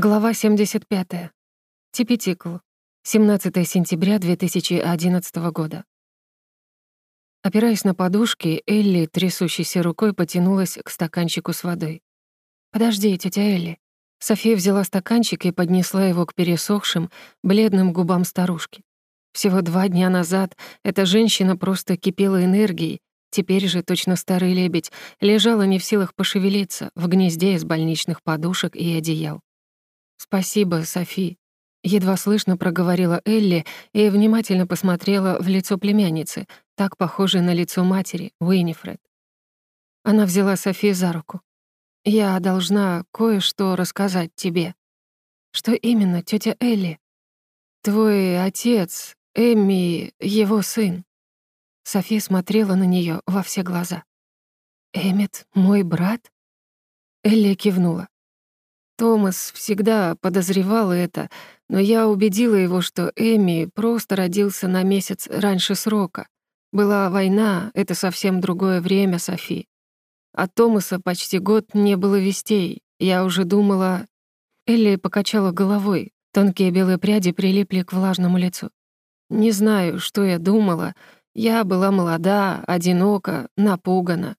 Глава 75. Типетикл. 17 сентября 2011 года. Опираясь на подушки, Элли, трясущейся рукой, потянулась к стаканчику с водой. «Подожди, тетя Элли». София взяла стаканчик и поднесла его к пересохшим, бледным губам старушки. Всего два дня назад эта женщина просто кипела энергией, теперь же, точно старый лебедь, лежала не в силах пошевелиться в гнезде из больничных подушек и одеял. «Спасибо, Софи», — едва слышно проговорила Элли и внимательно посмотрела в лицо племянницы, так похожей на лицо матери, Уинифред. Она взяла Софи за руку. «Я должна кое-что рассказать тебе». «Что именно, тетя Элли?» «Твой отец, Эмми, его сын». София смотрела на нее во все глаза. «Эммет, мой брат?» Элли кивнула. Томас всегда подозревал это, но я убедила его, что Эми просто родился на месяц раньше срока. Была война, это совсем другое время, Софи. От Томаса почти год не было вестей. Я уже думала... Элли покачала головой. Тонкие белые пряди прилипли к влажному лицу. Не знаю, что я думала. Я была молода, одинока, напугана.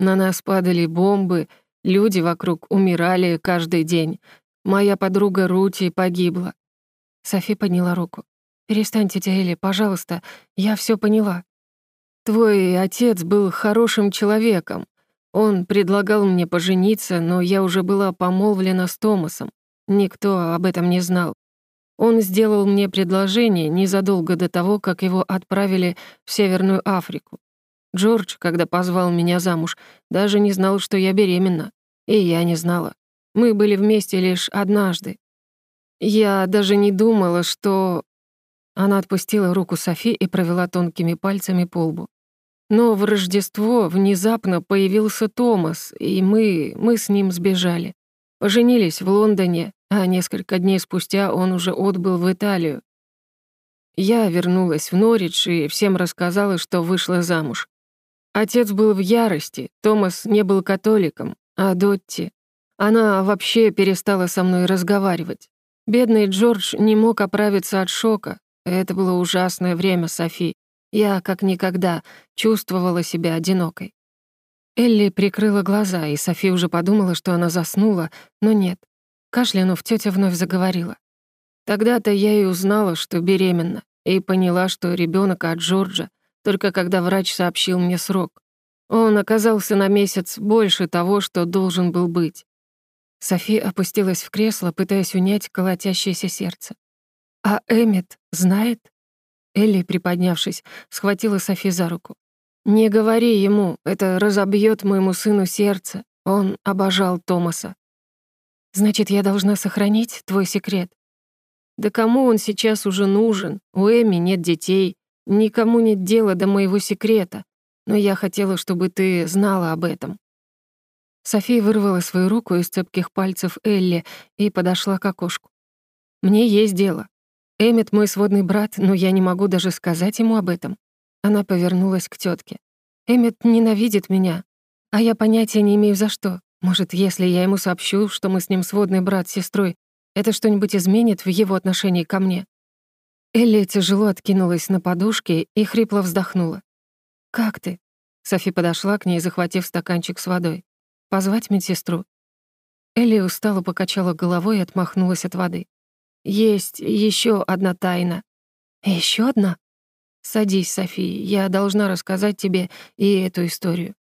На нас падали бомбы, Люди вокруг умирали каждый день. Моя подруга Рути погибла. Софи подняла руку. «Перестань, тетя Элли, пожалуйста, я все поняла. Твой отец был хорошим человеком. Он предлагал мне пожениться, но я уже была помолвлена с Томасом. Никто об этом не знал. Он сделал мне предложение незадолго до того, как его отправили в Северную Африку. Джордж, когда позвал меня замуж, даже не знал, что я беременна. И я не знала. Мы были вместе лишь однажды. Я даже не думала, что... Она отпустила руку Софи и провела тонкими пальцами по лбу. Но в Рождество внезапно появился Томас, и мы... мы с ним сбежали. Поженились в Лондоне, а несколько дней спустя он уже отбыл в Италию. Я вернулась в Норридж и всем рассказала, что вышла замуж. Отец был в ярости, Томас не был католиком, а Дотти... Она вообще перестала со мной разговаривать. Бедный Джордж не мог оправиться от шока. Это было ужасное время, Софи. Я, как никогда, чувствовала себя одинокой. Элли прикрыла глаза, и Софи уже подумала, что она заснула, но нет. Кашлянув, тетя вновь заговорила. Тогда-то я и узнала, что беременна, и поняла, что ребенок от Джорджа, только когда врач сообщил мне срок. Он оказался на месяц больше того, что должен был быть. Софи опустилась в кресло, пытаясь унять колотящееся сердце. «А Эммет знает?» Элли, приподнявшись, схватила Софи за руку. «Не говори ему, это разобьет моему сыну сердце. Он обожал Томаса». «Значит, я должна сохранить твой секрет?» «Да кому он сейчас уже нужен? У Эми нет детей, Никому нет дела до моего секрета, но я хотела, чтобы ты знала об этом». София вырвала свою руку из цепких пальцев Элли и подошла к окошку. «Мне есть дело. Эммет мой сводный брат, но я не могу даже сказать ему об этом». Она повернулась к тетке. «Эммет ненавидит меня, а я понятия не имею за что. Может, если я ему сообщу, что мы с ним сводный брат с сестрой, это что-нибудь изменит в его отношении ко мне?» Элли тяжело откинулась на подушке и хрипло вздохнула. «Как ты?» Софи подошла к ней, захватив стаканчик с водой. «Позвать медсестру?» Элли устало покачала головой и отмахнулась от воды. «Есть еще одна тайна». Еще одна?» «Садись, Софи, я должна рассказать тебе и эту историю».